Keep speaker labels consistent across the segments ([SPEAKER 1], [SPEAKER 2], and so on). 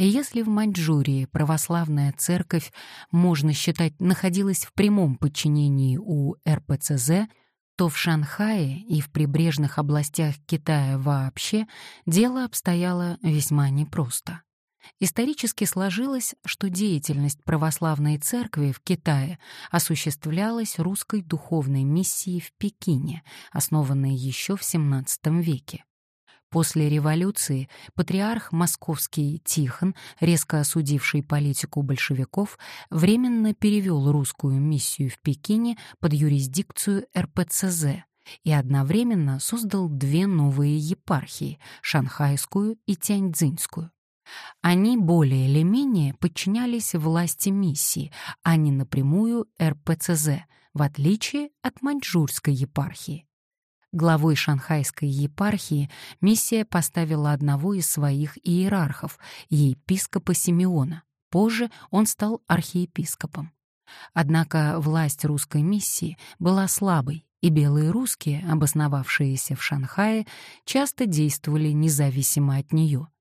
[SPEAKER 1] И если в Маньчжурии православная церковь, можно считать, находилась в прямом подчинении у РПЦЗ, то в Шанхае и в прибрежных областях Китая вообще дело обстояло весьма непросто. Исторически сложилось, что деятельность православной церкви в Китае осуществлялась русской духовной миссией в Пекине, основанной еще в XVII веке. После революции патриарх московский Тихон, резко осудивший политику большевиков, временно перевел русскую миссию в Пекине под юрисдикцию РПЦЗ и одновременно создал две новые епархии — шанхайскую и тяньцзинскую. Они более или менее подчинялись власти миссии, а не напрямую РПЦЗ, в отличие от маньчжурской епархии. Главой шанхайской епархии миссия поставила одного из своих иерархов, епископа Симеона. Позже он стал архиепископом. Однако власть русской миссии была слабой, и белые русские, обосновавшиеся в Шанхае, часто действовали независимо от нее —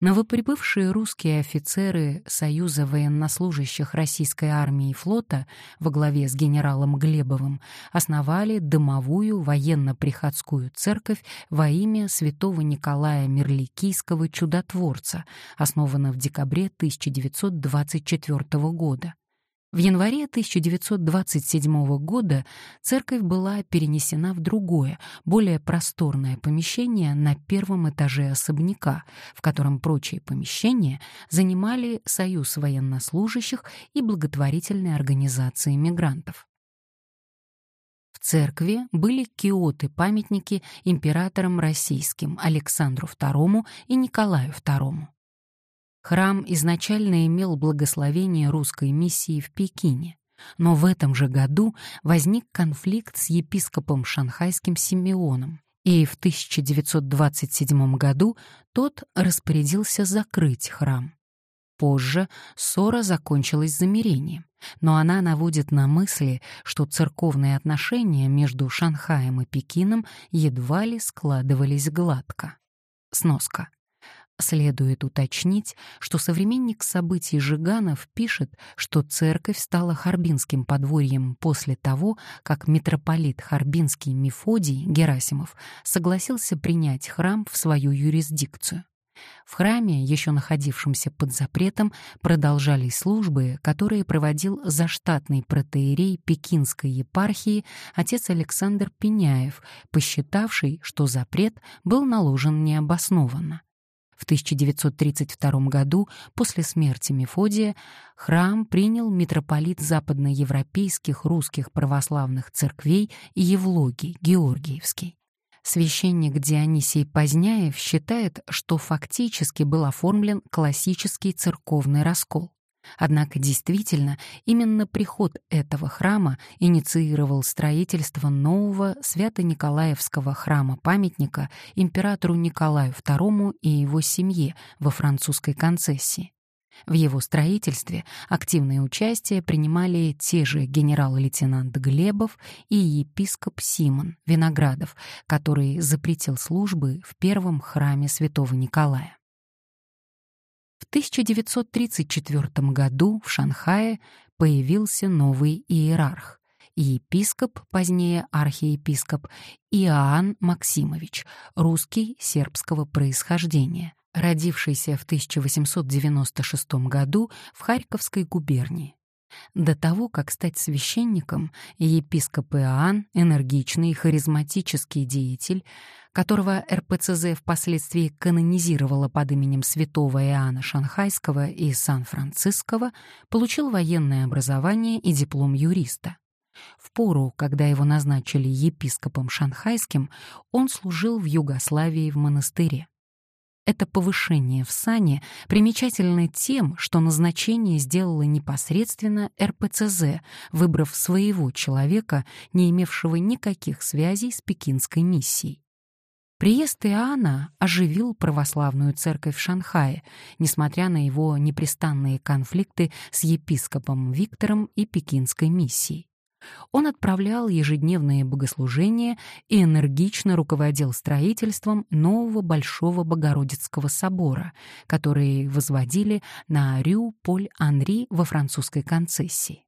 [SPEAKER 1] Новоприбывшие русские офицеры Союза военнослужащих Российской армии и флота во главе с генералом Глебовым основали домовую военно-приходскую церковь во имя святого Николая Мерликийского чудотворца, основанную в декабре 1924 года. В январе 1927 года церковь была перенесена в другое, более просторное помещение на первом этаже особняка, в котором прочие помещения занимали Союз военнослужащих и благотворительные организации мигрантов. В церкви были киоты-памятники императорам российским Александру II и Николаю II. Храм изначально имел благословение русской миссии в Пекине, но в этом же году возник конфликт с епископом шанхайским Симеоном, и в 1927 году тот распорядился закрыть храм. Позже ссора закончилась замирением, но она наводит на мысли, что церковные отношения между Шанхаем и Пекином едва ли складывались гладко. Сноска. Следует уточнить, что современник событий Жиганов пишет, что церковь стала Харбинским подворьем после того, как митрополит Харбинский Мефодий Герасимов согласился принять храм в свою юрисдикцию. В храме, еще находившемся под запретом, продолжались службы, которые проводил заштатный протеерей Пекинской епархии отец Александр Пеняев, посчитавший, что запрет был наложен необоснованно. В 1932 году, после смерти Мефодия, храм принял митрополит западноевропейских русских православных церквей Евлогий Георгиевский. Священник Дионисий Поздняев считает, что фактически был оформлен классический церковный раскол. Однако действительно именно приход этого храма инициировал строительство нового Свято-Николаевского храма-памятника императору Николаю II и его семье во французской концессии. В его строительстве активное участие принимали те же генерал-лейтенант Глебов и епископ Симон Виноградов, который запретил службы в первом храме святого Николая. В 1934 году в Шанхае появился новый иерарх, епископ, позднее архиепископ Иоанн Максимович, русский сербского происхождения, родившийся в 1896 году в Харьковской губернии. До того, как стать священником, епископ Иоанн, энергичный и харизматический деятель, которого РПЦЗ впоследствии канонизировала под именем святого Иоанна Шанхайского и Сан-Франциского, получил военное образование и диплом юриста. В пору, когда его назначили епископом шанхайским, он служил в Югославии в монастыре. Это повышение в сане примечательно тем, что назначение сделало непосредственно РПЦЗ, выбрав своего человека, не имевшего никаких связей с пекинской миссией. Приезд Иоанна оживил православную церковь в Шанхае, несмотря на его непрестанные конфликты с епископом Виктором и пекинской миссией. Он отправлял ежедневные богослужения и энергично руководил строительством нового Большого Богородицкого собора, который возводили на Рю-Поль-Анри во французской концессии.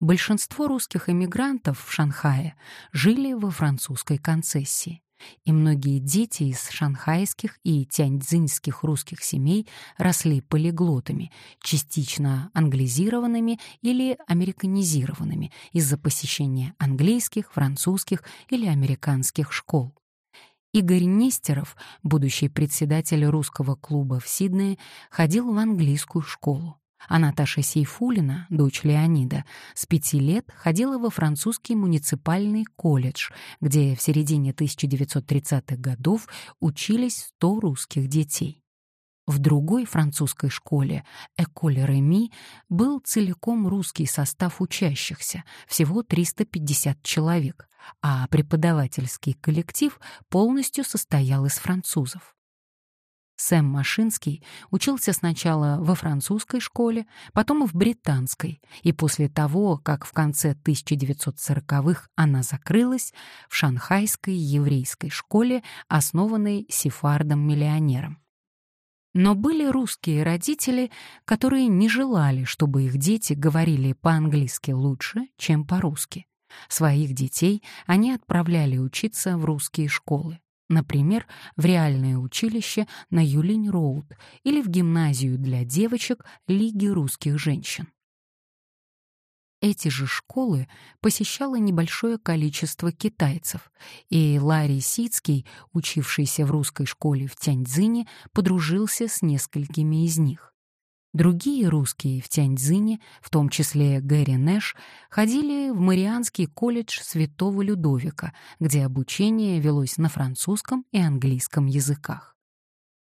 [SPEAKER 1] Большинство русских эмигрантов в Шанхае жили во французской концессии и многие дети из шанхайских и тяньцзинских русских семей росли полиглотами, частично англизированными или американизированными из-за посещения английских, французских или американских школ. Игорь Нестеров, будущий председатель русского клуба в Сиднее, ходил в английскую школу а Наташа Сейфулина, дочь Леонида, с пяти лет ходила во французский муниципальный колледж, где в середине 1930-х годов учились 100 русских детей. В другой французской школе, Эколе Реми, был целиком русский состав учащихся, всего 350 человек, а преподавательский коллектив полностью состоял из французов. Сэм Машинский учился сначала во французской школе, потом в британской, и после того, как в конце 1940-х она закрылась, в шанхайской еврейской школе, основанной сефардом-миллионером. Но были русские родители, которые не желали, чтобы их дети говорили по-английски лучше, чем по-русски. Своих детей они отправляли учиться в русские школы. Например, в реальное училище на Юлинь-Роуд или в гимназию для девочек Лиги русских женщин. Эти же школы посещало небольшое количество китайцев, и Ларри Сицкий, учившийся в русской школе в Тяньцзине, подружился с несколькими из них. Другие русские в Тяньцзине, в том числе Гэри Нэш, ходили в Марианский колледж Святого Людовика, где обучение велось на французском и английском языках.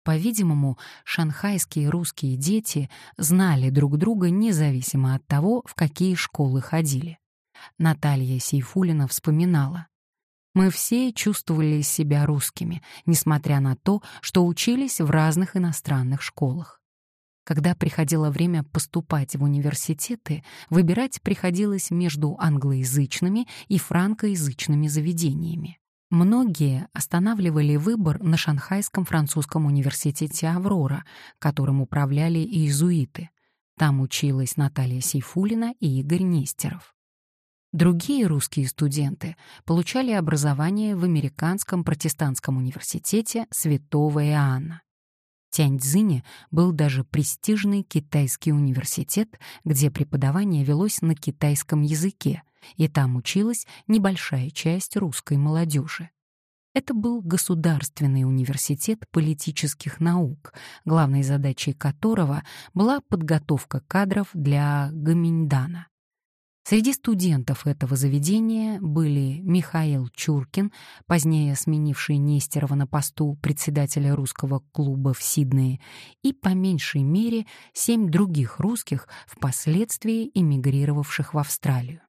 [SPEAKER 1] По-видимому, шанхайские русские дети знали друг друга независимо от того, в какие школы ходили. Наталья Сейфулина вспоминала. Мы все чувствовали себя русскими, несмотря на то, что учились в разных иностранных школах. Когда приходило время поступать в университеты, выбирать приходилось между англоязычными и франкоязычными заведениями. Многие останавливали выбор на Шанхайском французском университете «Аврора», которым управляли иезуиты. Там училась Наталья Сейфулина и Игорь Нестеров. Другие русские студенты получали образование в Американском протестантском университете Святого Иоанна. Тяньцзине был даже престижный китайский университет, где преподавание велось на китайском языке, и там училась небольшая часть русской молодежи. Это был государственный университет политических наук, главной задачей которого была подготовка кадров для Гаминьдана. Среди студентов этого заведения были Михаил Чуркин, позднее сменивший Нестерова на посту председателя русского клуба в Сиднее, и по меньшей мере семь других русских, впоследствии эмигрировавших в Австралию.